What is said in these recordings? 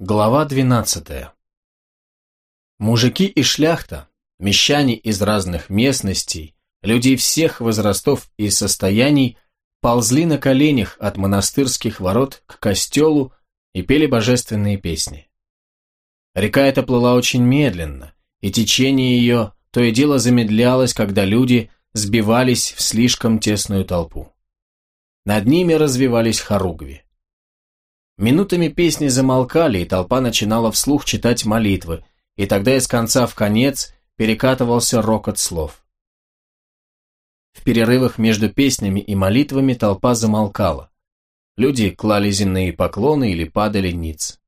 Глава 12. Мужики и шляхта, мещане из разных местностей, люди всех возрастов и состояний ползли на коленях от монастырских ворот к костелу и пели божественные песни. Река эта плыла очень медленно, и течение ее то и дело замедлялось, когда люди сбивались в слишком тесную толпу. Над ними развивались хоругви. Минутами песни замолкали, и толпа начинала вслух читать молитвы, и тогда из конца в конец перекатывался рокот слов. В перерывах между песнями и молитвами толпа замолкала. Люди клали земные поклоны или падали ниц.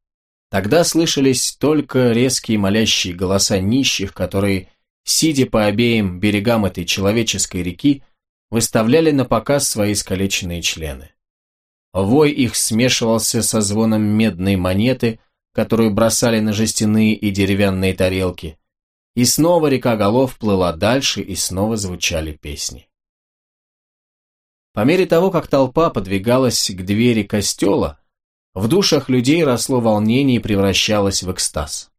Тогда слышались только резкие молящие голоса нищих, которые, сидя по обеим берегам этой человеческой реки, выставляли на показ свои искалеченные члены. Вой их смешивался со звоном медной монеты, которую бросали на жестяные и деревянные тарелки. И снова река голов плыла дальше, и снова звучали песни. По мере того, как толпа подвигалась к двери костела, в душах людей росло волнение и превращалось в экстаз.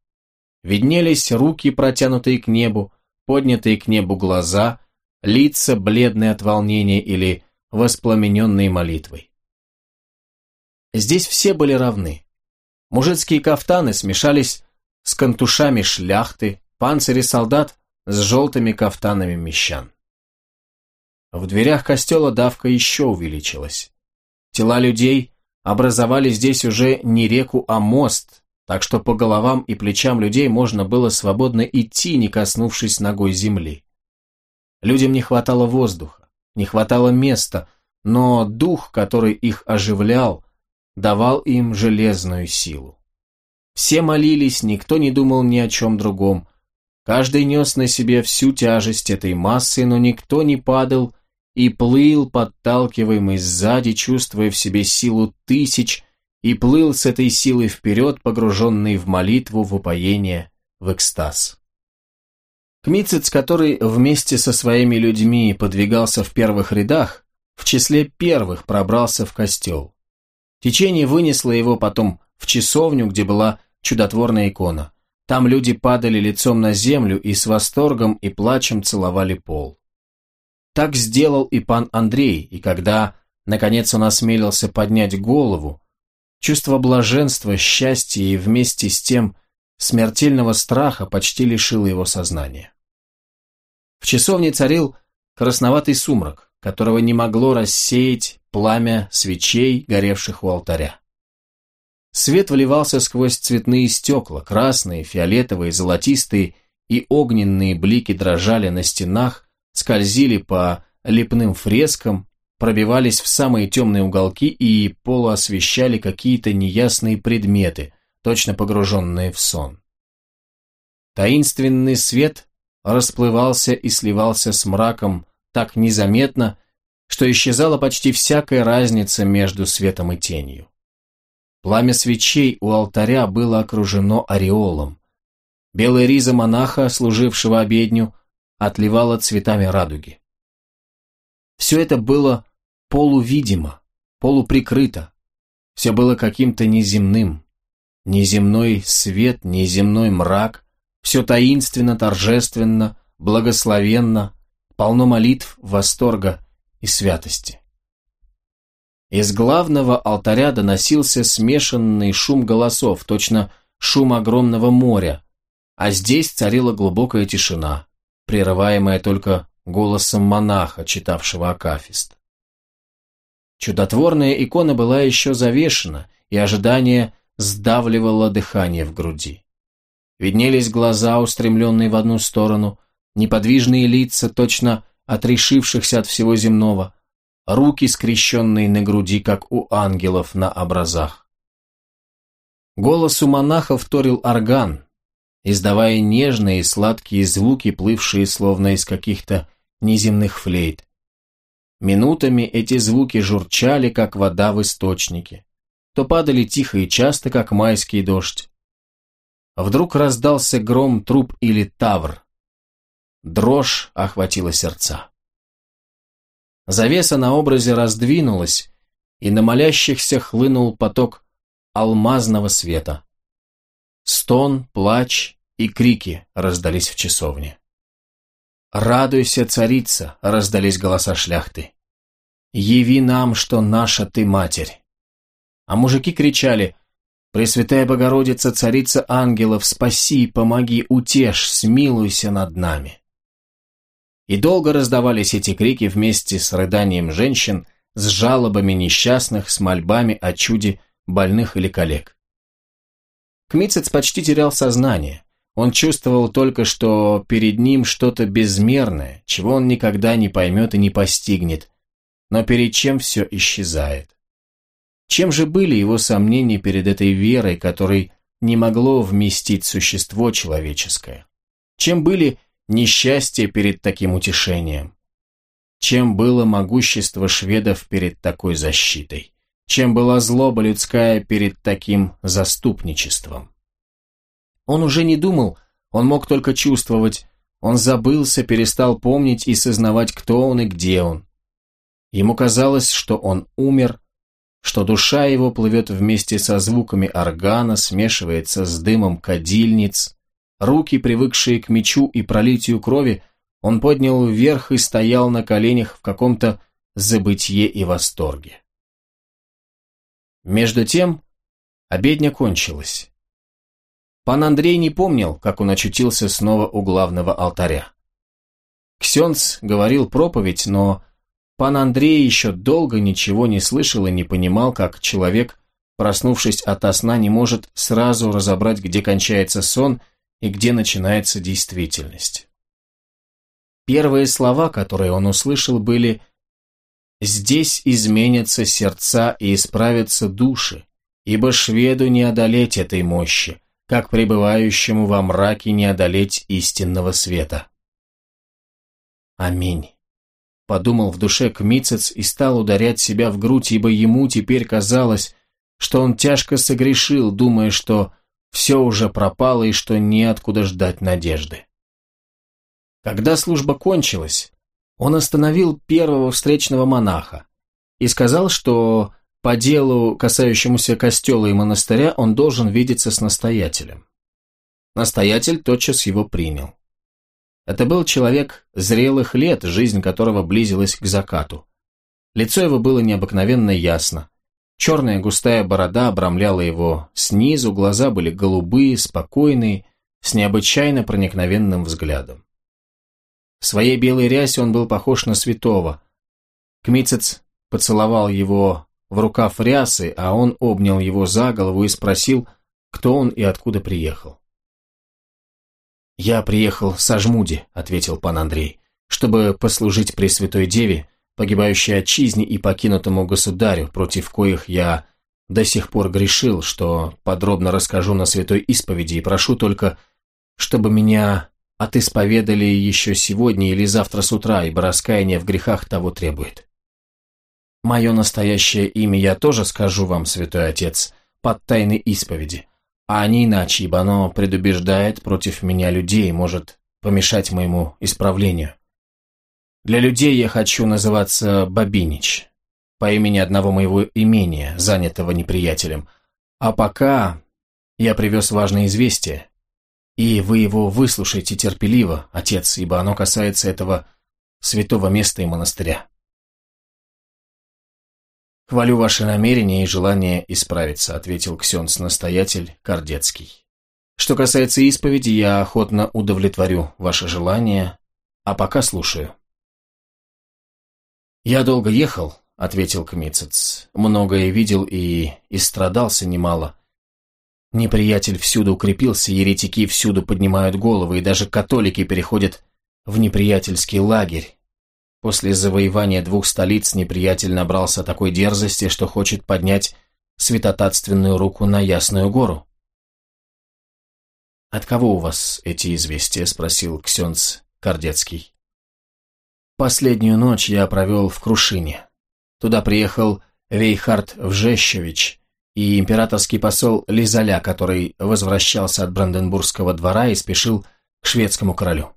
Виднелись руки, протянутые к небу, поднятые к небу глаза, лица, бледные от волнения или воспламененные молитвой. Здесь все были равны. Мужицкие кафтаны смешались с контушами шляхты, панцири солдат с желтыми кафтанами мещан. В дверях костела давка еще увеличилась. Тела людей образовали здесь уже не реку, а мост, так что по головам и плечам людей можно было свободно идти, не коснувшись ногой земли. Людям не хватало воздуха, не хватало места, но дух, который их оживлял, давал им железную силу. Все молились, никто не думал ни о чем другом. Каждый нес на себе всю тяжесть этой массы, но никто не падал и плыл, подталкиваемый сзади, чувствуя в себе силу тысяч, и плыл с этой силой вперед, погруженный в молитву, в упоение, в экстаз. Кмицец, который вместе со своими людьми подвигался в первых рядах, в числе первых пробрался в костел. Течение вынесло его потом в часовню, где была чудотворная икона. Там люди падали лицом на землю и с восторгом и плачем целовали пол. Так сделал и пан Андрей, и когда, наконец, он осмелился поднять голову, чувство блаженства, счастья и вместе с тем смертельного страха почти лишило его сознания. В часовне царил красноватый сумрак, которого не могло рассеять пламя свечей, горевших у алтаря. Свет вливался сквозь цветные стекла, красные, фиолетовые, золотистые и огненные блики дрожали на стенах, скользили по лепным фрескам, пробивались в самые темные уголки и полуосвещали какие-то неясные предметы, точно погруженные в сон. Таинственный свет расплывался и сливался с мраком так незаметно, что исчезала почти всякая разница между светом и тенью. Пламя свечей у алтаря было окружено ореолом. Белая риза монаха, служившего обедню, отливала цветами радуги. Все это было полувидимо, полуприкрыто. Все было каким-то неземным. Неземной свет, неземной мрак, все таинственно, торжественно, благословенно, полно молитв, восторга и святости. Из главного алтаря доносился смешанный шум голосов, точно шум огромного моря, а здесь царила глубокая тишина, прерываемая только голосом монаха, читавшего Акафист. Чудотворная икона была еще завешена, и ожидание сдавливало дыхание в груди. Виднелись глаза, устремленные в одну сторону, неподвижные лица, точно отрешившихся от всего земного, руки, скрещенные на груди, как у ангелов на образах. Голосу монаха вторил орган, издавая нежные и сладкие звуки, плывшие словно из каких-то неземных флейт. Минутами эти звуки журчали, как вода в источнике, то падали тихо и часто, как майский дождь. Вдруг раздался гром труп или тавр, Дрожь охватила сердца. Завеса на образе раздвинулась, и на молящихся хлынул поток алмазного света. Стон, плач и крики раздались в часовне. «Радуйся, царица!» — раздались голоса шляхты. «Яви нам, что наша ты матерь!» А мужики кричали «Пресвятая Богородица, царица ангелов, спаси, помоги, утешь, смилуйся над нами!» И долго раздавались эти крики вместе с рыданием женщин, с жалобами несчастных, с мольбами о чуде больных или коллег. Кмицец почти терял сознание. Он чувствовал только, что перед ним что-то безмерное, чего он никогда не поймет и не постигнет, но перед чем все исчезает. Чем же были его сомнения перед этой верой, которой не могло вместить существо человеческое? Чем были несчастья перед таким утешением? Чем было могущество шведов перед такой защитой? Чем была злоба людская перед таким заступничеством? Он уже не думал, он мог только чувствовать. Он забылся, перестал помнить и сознавать, кто он и где он. Ему казалось, что он умер, что душа его плывет вместе со звуками органа, смешивается с дымом кадильниц. Руки, привыкшие к мечу и пролитию крови, он поднял вверх и стоял на коленях в каком-то забытье и восторге. Между тем, обедня кончилась. Пан Андрей не помнил, как он очутился снова у главного алтаря. Ксенц говорил проповедь, но пан Андрей еще долго ничего не слышал и не понимал, как человек, проснувшись ото сна, не может сразу разобрать, где кончается сон и где начинается действительность. Первые слова, которые он услышал, были «Здесь изменятся сердца и исправятся души, ибо шведу не одолеть этой мощи, как пребывающему во мраке не одолеть истинного света. Аминь. Подумал в душе Кмицец и стал ударять себя в грудь, ибо ему теперь казалось, что он тяжко согрешил, думая, что все уже пропало и что неоткуда ждать надежды. Когда служба кончилась, он остановил первого встречного монаха и сказал, что по делу, касающемуся костела и монастыря, он должен видеться с настоятелем. Настоятель тотчас его принял. Это был человек зрелых лет, жизнь которого близилась к закату. Лицо его было необыкновенно ясно. Черная густая борода обрамляла его снизу, глаза были голубые, спокойные, с необычайно проникновенным взглядом. В своей белой рясе он был похож на святого. Кмицец поцеловал его в рукав рясы, а он обнял его за голову и спросил, кто он и откуда приехал. «Я приехал с Ажмуди», — ответил пан Андрей, «чтобы послужить Пресвятой Деве, погибающей отчизне и покинутому государю, против коих я до сих пор грешил, что подробно расскажу на святой исповеди и прошу только, чтобы меня отисповедали еще сегодня или завтра с утра, ибо раскаяние в грехах того требует. Мое настоящее имя я тоже скажу вам, святой отец, под тайной исповеди, а не иначе, ибо оно предубеждает против меня людей может помешать моему исправлению. Для людей я хочу называться Бабинич, по имени одного моего имения, занятого неприятелем. А пока я привез важное известие, и вы его выслушайте терпеливо, отец, ибо оно касается этого святого места и монастыря. «Хвалю ваше намерение и желание исправиться», — ответил ксенц-настоятель Кордецкий. «Что касается исповеди, я охотно удовлетворю ваше желание, а пока слушаю». «Я долго ехал», — ответил Кмицец. «Многое видел и истрадался немало. Неприятель всюду укрепился, еретики всюду поднимают головы, и даже католики переходят в неприятельский лагерь, После завоевания двух столиц неприятель набрался такой дерзости, что хочет поднять святотатственную руку на Ясную гору. «От кого у вас эти известия?» – спросил Ксенц Кордецкий. «Последнюю ночь я провел в Крушине. Туда приехал Вейхард Вжещевич и императорский посол Лизаля, который возвращался от Бранденбургского двора и спешил к шведскому королю.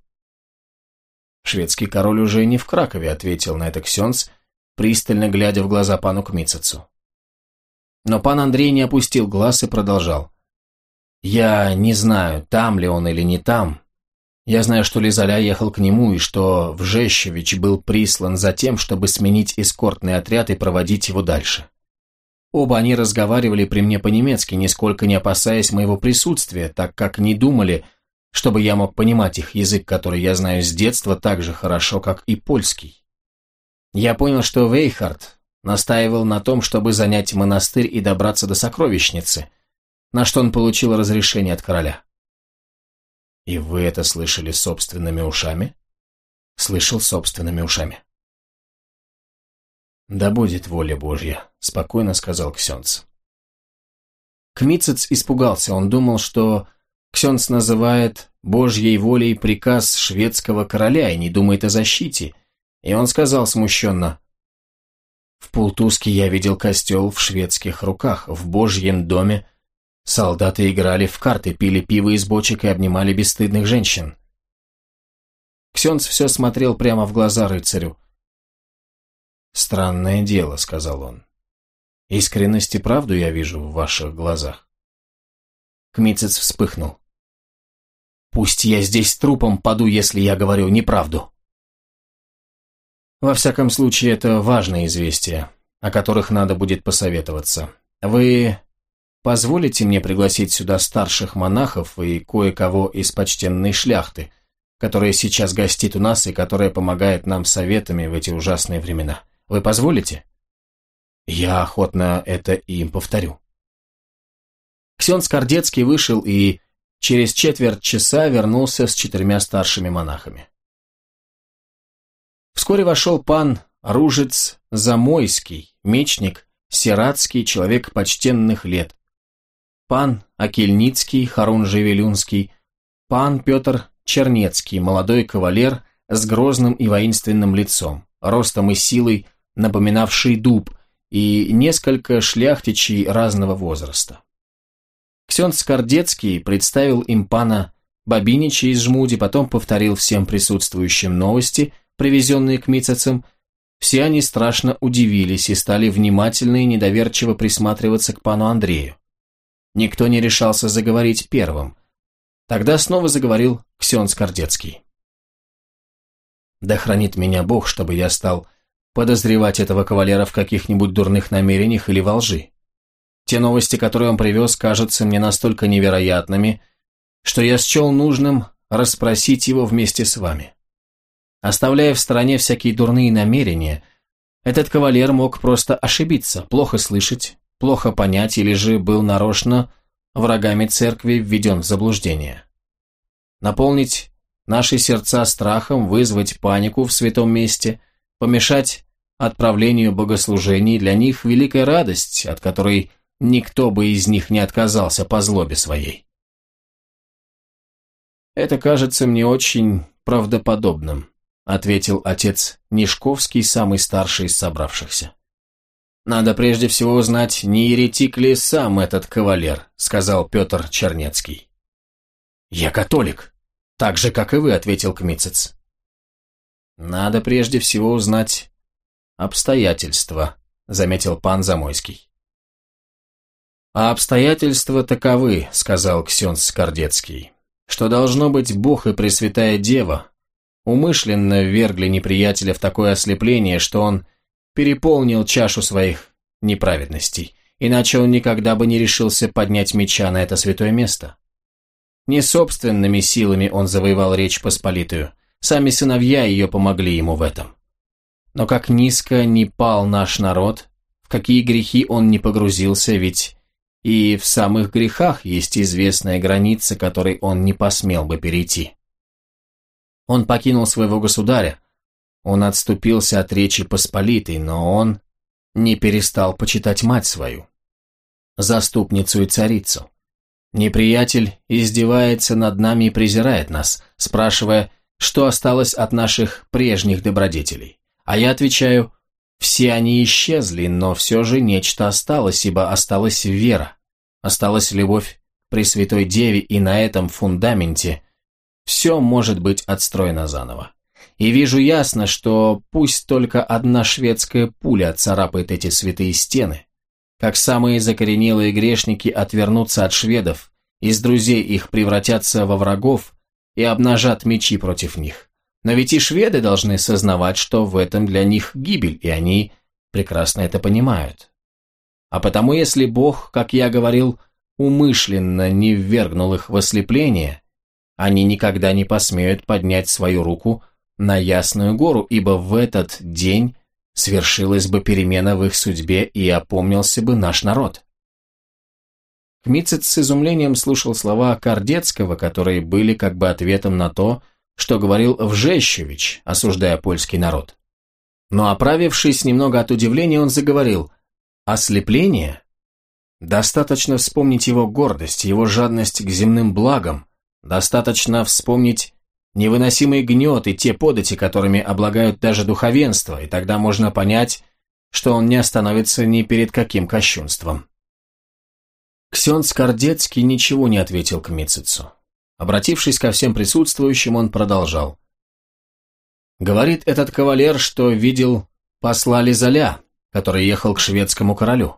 «Шведский король уже не в Кракове», — ответил на это Ксенц, пристально глядя в глаза пану Кмицецу. Но пан Андрей не опустил глаз и продолжал. Я не знаю, там ли он или не там. Я знаю, что Лизаля ехал к нему и что Вжещевич был прислан за тем, чтобы сменить эскортный отряд и проводить его дальше. Оба они разговаривали при мне по-немецки, нисколько не опасаясь моего присутствия, так как не думали, чтобы я мог понимать их язык, который я знаю с детства так же хорошо, как и польский. Я понял, что Вейхард настаивал на том, чтобы занять монастырь и добраться до сокровищницы, на что он получил разрешение от короля. И вы это слышали собственными ушами? Слышал собственными ушами. Да будет воля Божья, спокойно сказал Ксенц. Кмицец испугался, он думал, что Ксенц называет Божьей волей приказ шведского короля и не думает о защите, и он сказал смущенно, «В Пултуске я видел костел в шведских руках, в Божьем доме солдаты играли в карты, пили пиво из бочек и обнимали бесстыдных женщин». Ксенц все смотрел прямо в глаза рыцарю. «Странное дело», — сказал он. «Искренность и правду я вижу в ваших глазах». Кмицец вспыхнул. «Пусть я здесь трупом паду, если я говорю неправду». Во всяком случае, это важное известие, о которых надо будет посоветоваться. Вы позволите мне пригласить сюда старших монахов и кое-кого из почтенной шляхты, которая сейчас гостит у нас и которая помогает нам советами в эти ужасные времена. Вы позволите? Я охотно это им повторю. Ксен Скордецкий вышел и через четверть часа вернулся с четырьмя старшими монахами. Вскоре вошел пан Ружец Замойский, мечник, сиратский, человек почтенных лет. Пан Акельницкий, Харун Живелюнский, пан Петр Чернецкий, молодой кавалер с грозным и воинственным лицом, ростом и силой, напоминавший дуб, и несколько шляхтичей разного возраста. Ксенц Скордецкий представил им пана Бабинича из Жмуди, потом повторил всем присутствующим новости – привезенные к мицецам, все они страшно удивились и стали внимательно и недоверчиво присматриваться к пану Андрею. Никто не решался заговорить первым. Тогда снова заговорил Ксен Скордецкий. «Да хранит меня Бог, чтобы я стал подозревать этого кавалера в каких-нибудь дурных намерениях или во лжи. Те новости, которые он привез, кажутся мне настолько невероятными, что я счел нужным расспросить его вместе с вами. Оставляя в стороне всякие дурные намерения, этот кавалер мог просто ошибиться, плохо слышать, плохо понять или же был нарочно врагами церкви введен в заблуждение. Наполнить наши сердца страхом, вызвать панику в святом месте, помешать отправлению богослужений, для них великая радость, от которой никто бы из них не отказался по злобе своей. Это кажется мне очень правдоподобным ответил отец Нишковский, самый старший из собравшихся. «Надо прежде всего узнать, не еретик ли сам этот кавалер», сказал Петр Чернецкий. «Я католик, так же, как и вы», ответил Кмицец. «Надо прежде всего узнать обстоятельства», заметил пан Замойский. «А обстоятельства таковы», — сказал Ксенс Скордецкий, «что должно быть Бог и Пресвятая Дева, умышленно ввергли неприятеля в такое ослепление, что он переполнил чашу своих неправедностей, иначе он никогда бы не решился поднять меча на это святое место. Не собственными силами он завоевал Речь Посполитую, сами сыновья ее помогли ему в этом. Но как низко не пал наш народ, в какие грехи он не погрузился, ведь и в самых грехах есть известная граница, которой он не посмел бы перейти. Он покинул своего государя. Он отступился от Речи Посполитой, но он не перестал почитать мать свою, заступницу и царицу. Неприятель издевается над нами и презирает нас, спрашивая, что осталось от наших прежних добродетелей. А я отвечаю, все они исчезли, но все же нечто осталось, ибо осталась вера, осталась любовь Пресвятой Деве, и на этом фундаменте все может быть отстроено заново. И вижу ясно, что пусть только одна шведская пуля царапает эти святые стены, как самые закоренелые грешники отвернутся от шведов из друзей их превратятся во врагов и обнажат мечи против них. Но ведь и шведы должны сознавать, что в этом для них гибель, и они прекрасно это понимают. А потому, если Бог, как я говорил, умышленно не ввергнул их в ослепление, они никогда не посмеют поднять свою руку на Ясную гору, ибо в этот день свершилась бы перемена в их судьбе и опомнился бы наш народ. Кмицец с изумлением слушал слова Кардецкого, которые были как бы ответом на то, что говорил Вжещевич, осуждая польский народ. Но оправившись немного от удивления, он заговорил «Ослепление? Достаточно вспомнить его гордость, его жадность к земным благам, достаточно вспомнить невыносимый гнет и те подати, которыми облагают даже духовенство, и тогда можно понять, что он не остановится ни перед каким кощунством». Ксен Скордецкий ничего не ответил к Мицицу. Обратившись ко всем присутствующим, он продолжал. «Говорит этот кавалер, что видел посла Лизаля, который ехал к шведскому королю.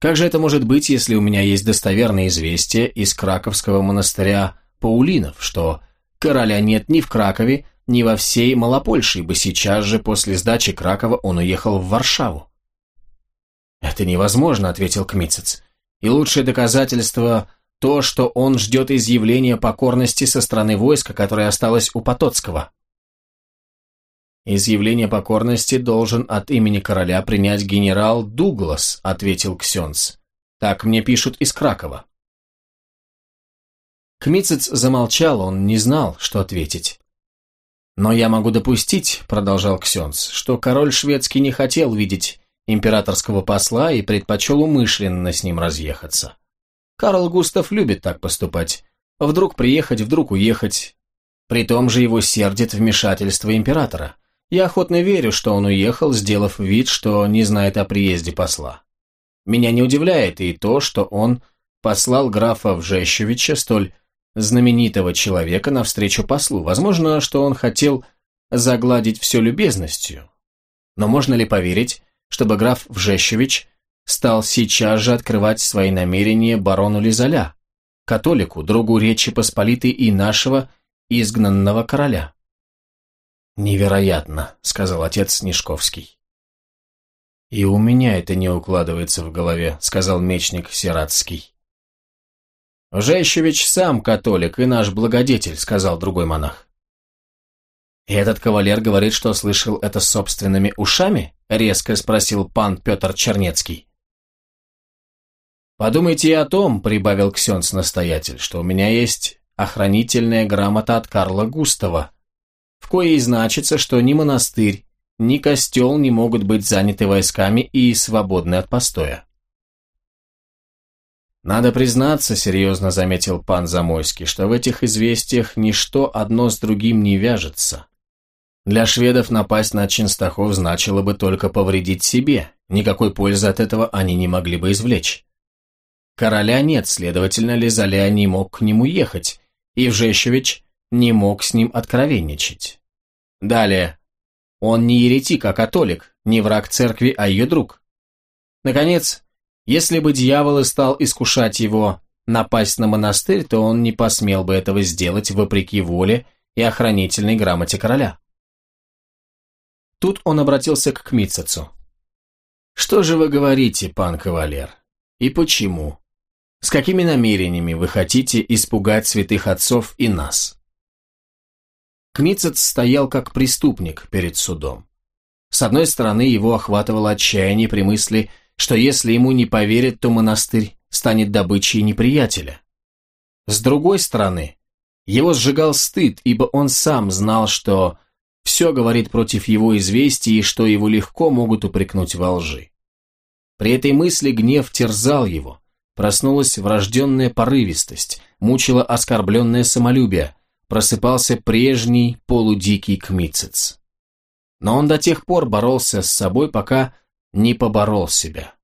Как же это может быть, если у меня есть достоверное известие из краковского монастыря Паулинов, что короля нет ни в Кракове, ни во всей Малопольше, ибо сейчас же после сдачи Кракова он уехал в Варшаву?» «Это невозможно», — ответил Кмицец. И лучшее доказательство – то, что он ждет изъявления покорности со стороны войска, которое осталось у Потоцкого. «Изъявление покорности должен от имени короля принять генерал Дуглас», – ответил Ксенц. «Так мне пишут из Кракова». Кмицец замолчал, он не знал, что ответить. «Но я могу допустить», – продолжал Ксенц, – «что король шведский не хотел видеть императорского посла и предпочел умышленно с ним разъехаться. Карл Густав любит так поступать. Вдруг приехать, вдруг уехать. При том же его сердит вмешательство императора. Я охотно верю, что он уехал, сделав вид, что не знает о приезде посла. Меня не удивляет и то, что он послал графа Вжещевича, столь знаменитого человека, навстречу послу. Возможно, что он хотел загладить все любезностью. Но можно ли поверить, чтобы граф Вжещевич стал сейчас же открывать свои намерения барону Лизаля, католику, другу Речи Посполитой и нашего изгнанного короля. «Невероятно», — сказал отец Снежковский. «И у меня это не укладывается в голове», — сказал мечник Сиратский. «Жещевич сам католик и наш благодетель», — сказал другой монах. «И этот кавалер говорит, что слышал это собственными ушами?» — резко спросил пан Петр Чернецкий. «Подумайте и о том», — прибавил Ксенц-настоятель, «что у меня есть охранительная грамота от Карла Густава, в коей значится, что ни монастырь, ни костел не могут быть заняты войсками и свободны от постоя». «Надо признаться», — серьезно заметил пан Замойский, «что в этих известиях ничто одно с другим не вяжется. Для шведов напасть на Чинстахов значило бы только повредить себе, никакой пользы от этого они не могли бы извлечь. Короля нет, следовательно, Лизаля не мог к нему ехать, и Вжещевич не мог с ним откровенничать. Далее. Он не еретик, а католик, не враг церкви, а ее друг. Наконец, если бы дьявол и стал искушать его напасть на монастырь, то он не посмел бы этого сделать вопреки воле и охранительной грамоте короля. Тут он обратился к Кмитцецу. «Что же вы говорите, пан кавалер? И почему? С какими намерениями вы хотите испугать святых отцов и нас?» Кмитцец стоял как преступник перед судом. С одной стороны, его охватывало отчаяние при мысли, что если ему не поверят, то монастырь станет добычей неприятеля. С другой стороны, его сжигал стыд, ибо он сам знал, что все говорит против его известий и что его легко могут упрекнуть во лжи. При этой мысли гнев терзал его, проснулась врожденная порывистость, мучила оскорбленное самолюбие, просыпался прежний полудикий кмицец. Но он до тех пор боролся с собой, пока не поборол себя.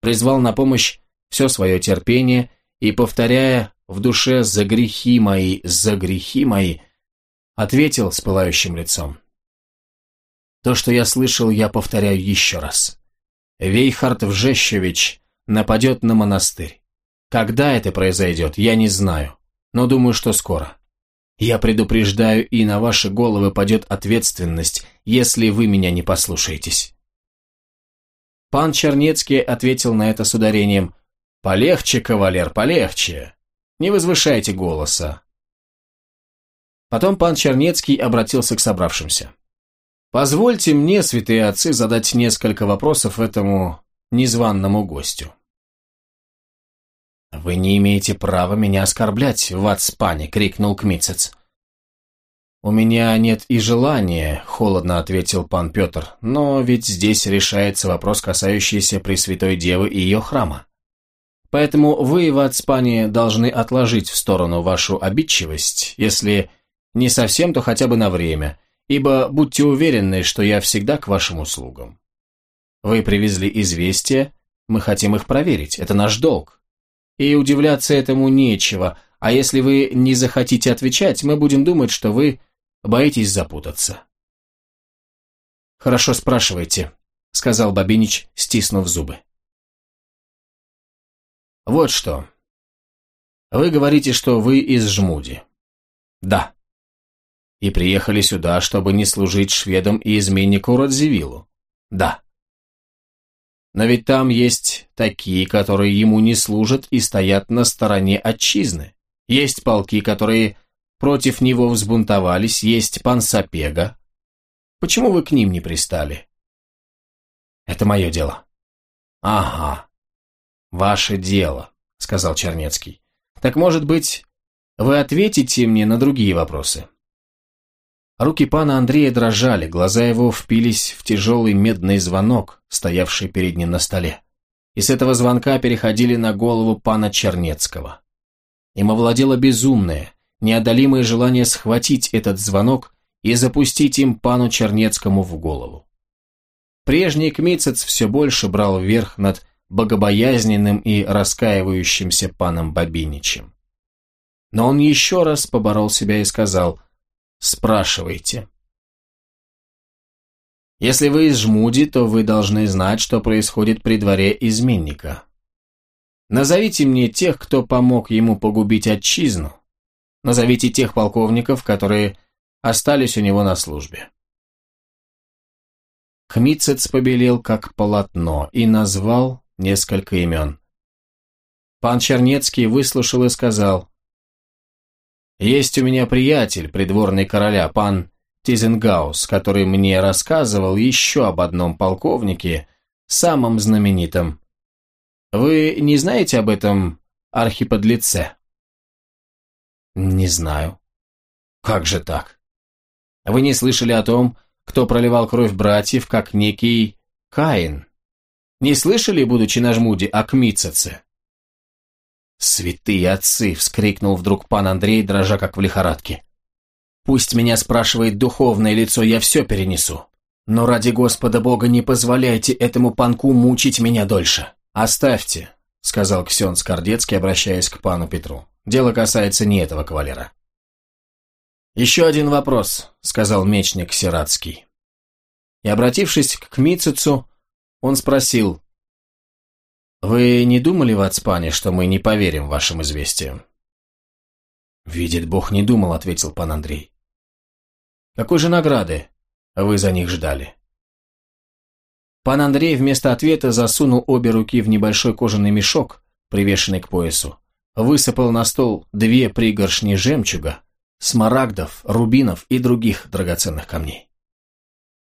Призвал на помощь все свое терпение и, повторяя в душе «за грехи мои, за грехи мои», ответил с пылающим лицом. То, что я слышал, я повторяю еще раз. Вейхард Вжещевич нападет на монастырь. Когда это произойдет, я не знаю, но думаю, что скоро. Я предупреждаю, и на ваши головы падет ответственность, если вы меня не послушаетесь. Пан Чернецкий ответил на это с ударением «Полегче, кавалер, полегче. Не возвышайте голоса». Потом пан Чернецкий обратился к собравшимся. «Позвольте мне, святые отцы, задать несколько вопросов этому незваному гостю». «Вы не имеете права меня оскорблять, Вацпане!» — крикнул Кмицец. «У меня нет и желания», — холодно ответил пан Петр, «но ведь здесь решается вопрос, касающийся Пресвятой Девы и ее храма. Поэтому вы, Вацпане, должны отложить в сторону вашу обидчивость, если не совсем, то хотя бы на время, ибо будьте уверены, что я всегда к вашим услугам. Вы привезли известия, мы хотим их проверить, это наш долг. И удивляться этому нечего, а если вы не захотите отвечать, мы будем думать, что вы боитесь запутаться. «Хорошо, спрашивайте», — сказал Бабинич, стиснув зубы. «Вот что. Вы говорите, что вы из Жмуди». «Да». «И приехали сюда, чтобы не служить шведам и изменнику Радзивиллу». «Да». Но ведь там есть такие, которые ему не служат и стоят на стороне отчизны. Есть полки, которые против него взбунтовались, есть пан Сапега. Почему вы к ним не пристали? Это мое дело. Ага, ваше дело, сказал Чернецкий. Так может быть, вы ответите мне на другие вопросы? Руки пана Андрея дрожали, глаза его впились в тяжелый медный звонок, стоявший перед ним на столе. И с этого звонка переходили на голову пана Чернецкого. Им овладело безумное, неодолимое желание схватить этот звонок и запустить им пану Чернецкому в голову. Прежний Кмицец все больше брал верх над богобоязненным и раскаивающимся паном Бабиничем. Но он еще раз поборол себя и сказал Спрашивайте. Если вы из Жмуди, то вы должны знать, что происходит при дворе изменника. Назовите мне тех, кто помог ему погубить отчизну. Назовите тех полковников, которые остались у него на службе. Хмицец побелел как полотно и назвал несколько имен. Пан Чернецкий выслушал и сказал, есть у меня приятель, придворный короля, пан Тизенгаус, который мне рассказывал еще об одном полковнике, самом знаменитом. Вы не знаете об этом архиподлице? Не знаю. Как же так? Вы не слышали о том, кто проливал кровь братьев, как некий Каин? Не слышали, будучи на жмуде, о Кмицеце? «Святые отцы!» — вскрикнул вдруг пан Андрей, дрожа как в лихорадке. «Пусть меня спрашивает духовное лицо, я все перенесу. Но ради Господа Бога не позволяйте этому панку мучить меня дольше. Оставьте», — сказал Ксен Скордецкий, обращаясь к пану Петру. «Дело касается не этого кавалера». «Еще один вопрос», — сказал мечник Сиратский. И, обратившись к Кмицицу, он спросил, «Вы не думали в Ацпане, что мы не поверим вашим известиям?» «Видит Бог, не думал», — ответил пан Андрей. «Какой же награды вы за них ждали?» Пан Андрей вместо ответа засунул обе руки в небольшой кожаный мешок, привешенный к поясу, высыпал на стол две пригоршни жемчуга, смарагдов, рубинов и других драгоценных камней.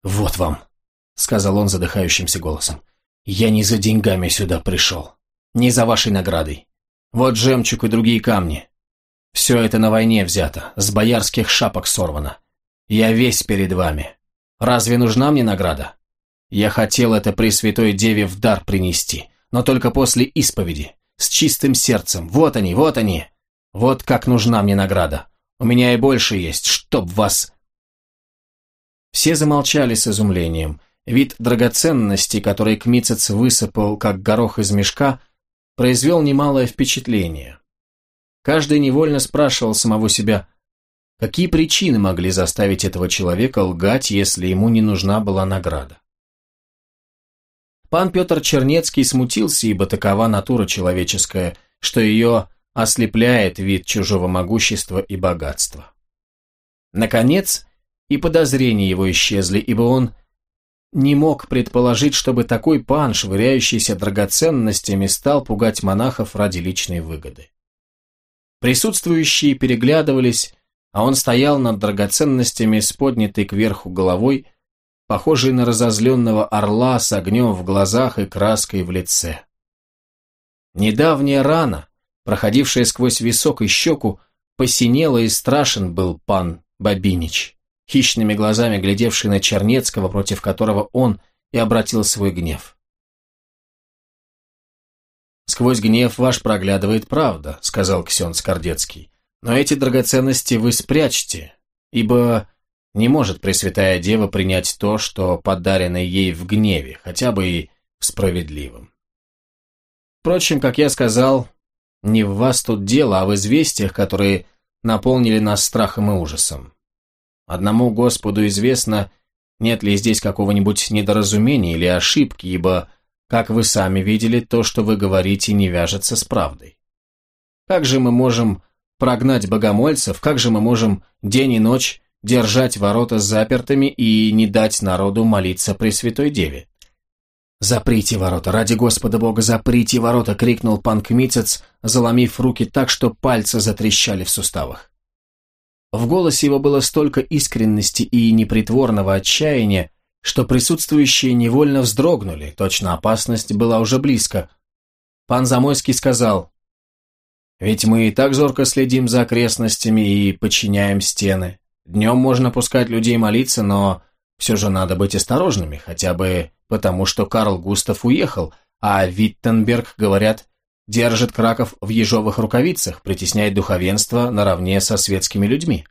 «Вот вам», — сказал он задыхающимся голосом, я не за деньгами сюда пришел. Не за вашей наградой. Вот жемчуг и другие камни. Все это на войне взято, с боярских шапок сорвано. Я весь перед вами. Разве нужна мне награда? Я хотел это Пресвятой Деве в дар принести, но только после исповеди, с чистым сердцем. Вот они, вот они. Вот как нужна мне награда. У меня и больше есть, чтоб вас... Все замолчали с изумлением, Вид драгоценностей, который Кмицец высыпал, как горох из мешка, произвел немалое впечатление. Каждый невольно спрашивал самого себя, какие причины могли заставить этого человека лгать, если ему не нужна была награда. Пан Петр Чернецкий смутился, ибо такова натура человеческая, что ее ослепляет вид чужого могущества и богатства. Наконец, и подозрения его исчезли, ибо он не мог предположить, чтобы такой пан, швыряющийся драгоценностями, стал пугать монахов ради личной выгоды. Присутствующие переглядывались, а он стоял над драгоценностями с поднятой кверху головой, похожий на разозленного орла с огнем в глазах и краской в лице. Недавняя рана, проходившая сквозь висок и щеку, посинела и страшен был пан Бабинич хищными глазами глядевший на Чернецкого, против которого он и обратил свой гнев. «Сквозь гнев ваш проглядывает правда», — сказал Ксен Скордецкий. «Но эти драгоценности вы спрячьте, ибо не может Пресвятая Дева принять то, что подарено ей в гневе, хотя бы и в справедливом. Впрочем, как я сказал, не в вас тут дело, а в известиях, которые наполнили нас страхом и ужасом. Одному Господу известно, нет ли здесь какого-нибудь недоразумения или ошибки, ибо, как вы сами видели, то, что вы говорите, не вяжется с правдой. Как же мы можем прогнать богомольцев, как же мы можем день и ночь держать ворота запертыми и не дать народу молиться Пресвятой Деве? «Заприте ворота, ради Господа Бога, заприте ворота!» — крикнул пан Кмицец, заломив руки так, что пальцы затрещали в суставах. В голосе его было столько искренности и непритворного отчаяния, что присутствующие невольно вздрогнули, точно опасность была уже близко. Пан Замойский сказал, «Ведь мы и так зорко следим за окрестностями и подчиняем стены. Днем можно пускать людей молиться, но все же надо быть осторожными, хотя бы потому, что Карл Густав уехал, а Виттенберг, говорят, держит Краков в ежовых рукавицах, притесняет духовенство наравне со светскими людьми.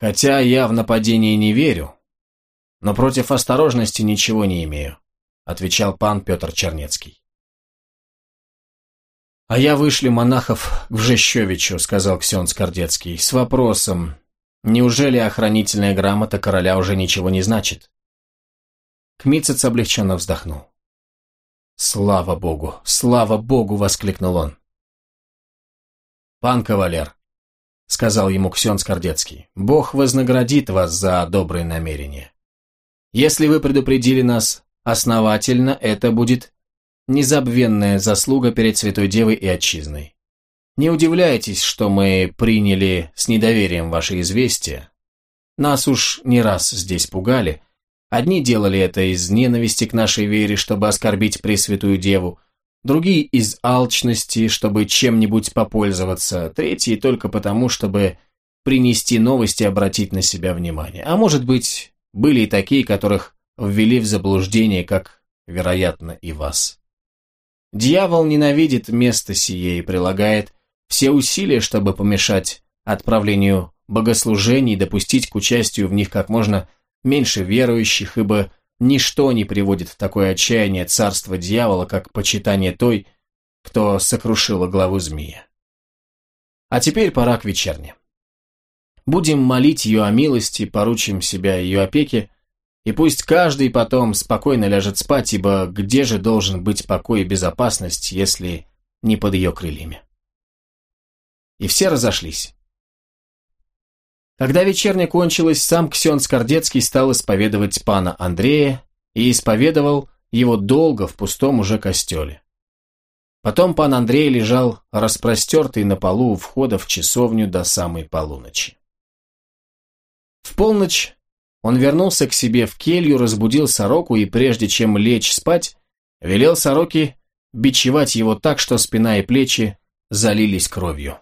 Хотя я в нападение не верю, но против осторожности ничего не имею, отвечал пан Петр Чернецкий. «А я вышли монахов к Вжещевичу», — сказал Ксен Скордецкий, — «с вопросом, неужели охранительная грамота короля уже ничего не значит?» Кмицец облегченно вздохнул. «Слава Богу! Слава Богу!» — воскликнул он. «Пан кавалер», — сказал ему Ксен Скордецкий, — «Бог вознаградит вас за добрые намерения. Если вы предупредили нас основательно, это будет незабвенная заслуга перед Святой Девой и Отчизной. Не удивляйтесь, что мы приняли с недоверием ваши известия. Нас уж не раз здесь пугали, Одни делали это из ненависти к нашей вере, чтобы оскорбить Пресвятую Деву, другие из алчности, чтобы чем-нибудь попользоваться, третьи только потому, чтобы принести новости и обратить на себя внимание. А может быть, были и такие, которых ввели в заблуждение, как, вероятно, и вас. Дьявол ненавидит место сие и прилагает все усилия, чтобы помешать отправлению богослужений допустить к участию в них как можно меньше верующих, ибо ничто не приводит в такое отчаяние царства дьявола, как почитание той, кто сокрушила главу змея. А теперь пора к вечерне. Будем молить ее о милости, поручим себя ее опеке, и пусть каждый потом спокойно ляжет спать, ибо где же должен быть покой и безопасность, если не под ее крыльями? И все разошлись. Когда вечерня кончилась, сам Ксен Скордецкий стал исповедовать пана Андрея и исповедовал его долго в пустом уже костеле. Потом пан Андрей лежал распростертый на полу у входа в часовню до самой полуночи. В полночь он вернулся к себе в келью, разбудил сороку и, прежде чем лечь спать, велел сороке бичевать его так, что спина и плечи залились кровью.